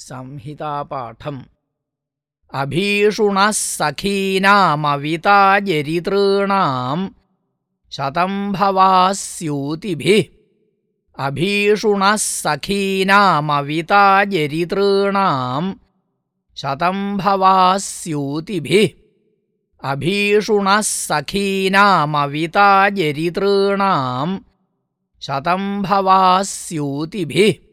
संहितापाठम्। अभीषुणः सखीनामवितायरितॄणाम् शतं भवास्यूतिभिः। अभीषुणः सखीनामवितायरितॄणाम् शतं भवास्यूतिभिः। अभीषुणः सखीनामविताजरितॄणां शतं स्यूतिभिः